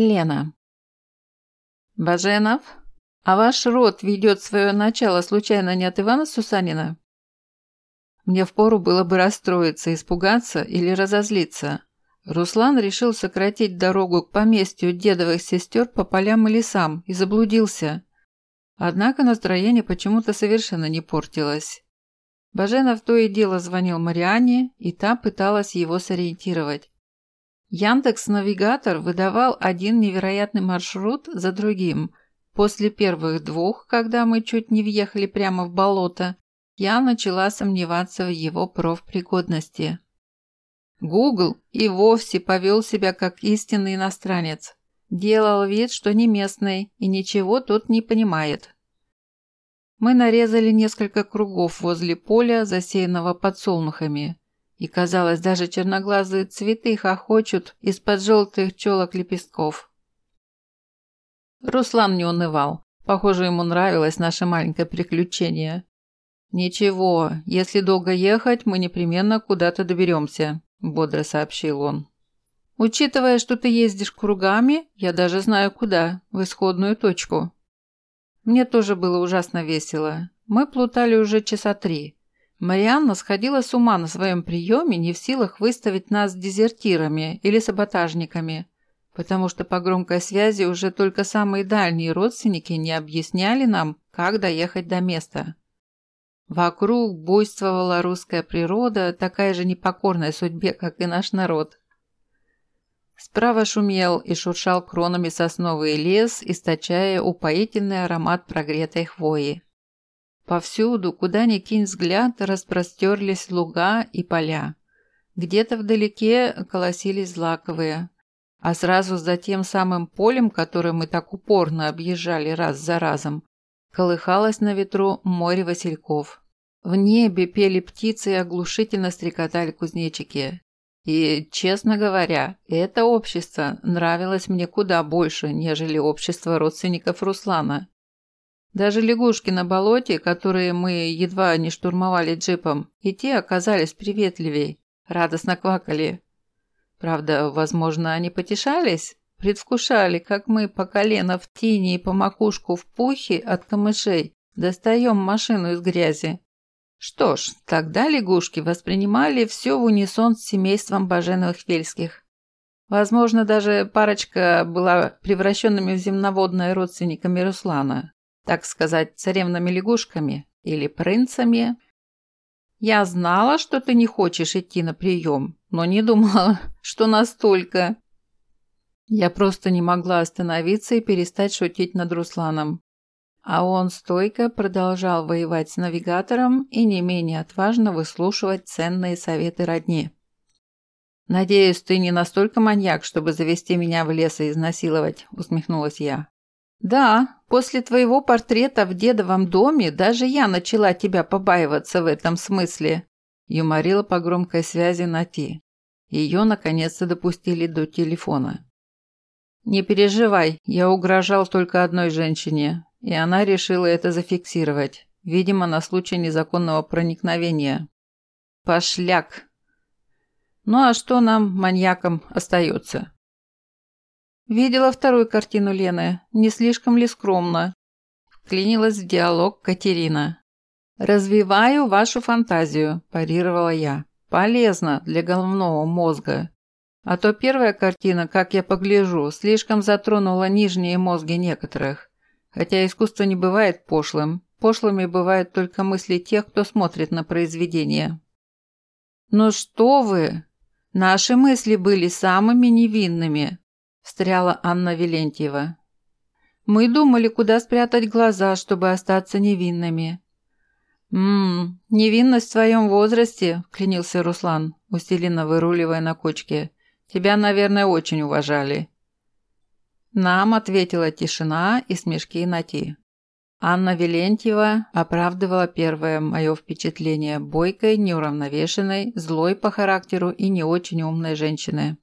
Лена. Баженов, а ваш род ведет свое начало случайно не от Ивана Сусанина? Мне впору было бы расстроиться, испугаться или разозлиться. Руслан решил сократить дорогу к поместью дедовых сестер по полям и лесам и заблудился. Однако настроение почему-то совершенно не портилось. Баженов то и дело звонил Мариане, и та пыталась его сориентировать. Яндекс-навигатор выдавал один невероятный маршрут за другим. После первых двух, когда мы чуть не въехали прямо в болото, я начала сомневаться в его профпригодности. Гугл и вовсе повел себя как истинный иностранец. Делал вид, что не местный и ничего тут не понимает. Мы нарезали несколько кругов возле поля, засеянного подсолнухами. И, казалось, даже черноглазые цветы хохочут из-под желтых челок лепестков. Руслан не унывал. Похоже, ему нравилось наше маленькое приключение. «Ничего, если долго ехать, мы непременно куда-то доберемся», – бодро сообщил он. «Учитывая, что ты ездишь кругами, я даже знаю куда, в исходную точку». Мне тоже было ужасно весело. Мы плутали уже часа три. Марианна сходила с ума на своем приеме, не в силах выставить нас дезертирами или саботажниками, потому что по громкой связи уже только самые дальние родственники не объясняли нам, как доехать до места. Вокруг буйствовала русская природа, такая же непокорная судьбе, как и наш народ. Справа шумел и шуршал кронами сосновый лес, источая упоительный аромат прогретой хвои. Повсюду, куда ни кинь взгляд, распростерлись луга и поля. Где-то вдалеке колосились злаковые, а сразу за тем самым полем, которое мы так упорно объезжали раз за разом, колыхалось на ветру море васильков. В небе пели птицы и оглушительно стрекотали кузнечики. И, честно говоря, это общество нравилось мне куда больше, нежели общество родственников Руслана. Даже лягушки на болоте, которые мы едва не штурмовали джипом, и те оказались приветливей, радостно квакали. Правда, возможно, они потешались, предвкушали, как мы по колено в тени и по макушку в пухе от камышей достаем машину из грязи. Что ж, тогда лягушки воспринимали все в унисон с семейством Баженовых Вельских. Возможно, даже парочка была превращенными в земноводное родственниками Руслана так сказать, царевными лягушками или принцами. Я знала, что ты не хочешь идти на прием, но не думала, что настолько. Я просто не могла остановиться и перестать шутить над Русланом. А он стойко продолжал воевать с навигатором и не менее отважно выслушивать ценные советы родни. «Надеюсь, ты не настолько маньяк, чтобы завести меня в лес и изнасиловать», – усмехнулась я. «Да, после твоего портрета в дедовом доме даже я начала тебя побаиваться в этом смысле», юморила по громкой связи Нати. Ее наконец-то допустили до телефона. «Не переживай, я угрожал только одной женщине, и она решила это зафиксировать, видимо, на случай незаконного проникновения. Пошляк! Ну а что нам, маньякам, остается?» Видела вторую картину Лены. Не слишком ли скромно? Вклинилась в диалог Катерина. «Развиваю вашу фантазию», – парировала я. «Полезно для головного мозга. А то первая картина, как я погляжу, слишком затронула нижние мозги некоторых. Хотя искусство не бывает пошлым. Пошлыми бывают только мысли тех, кто смотрит на произведение». «Ну что вы! Наши мысли были самыми невинными встряла Анна Велентьева. «Мы думали, куда спрятать глаза, чтобы остаться невинными». «Ммм, невинность в своем возрасте», – клянился Руслан, усиленно выруливая на кочке. «Тебя, наверное, очень уважали». Нам ответила тишина и смешки Нати. Анна Велентьева оправдывала первое мое впечатление бойкой, неуравновешенной, злой по характеру и не очень умной женщины.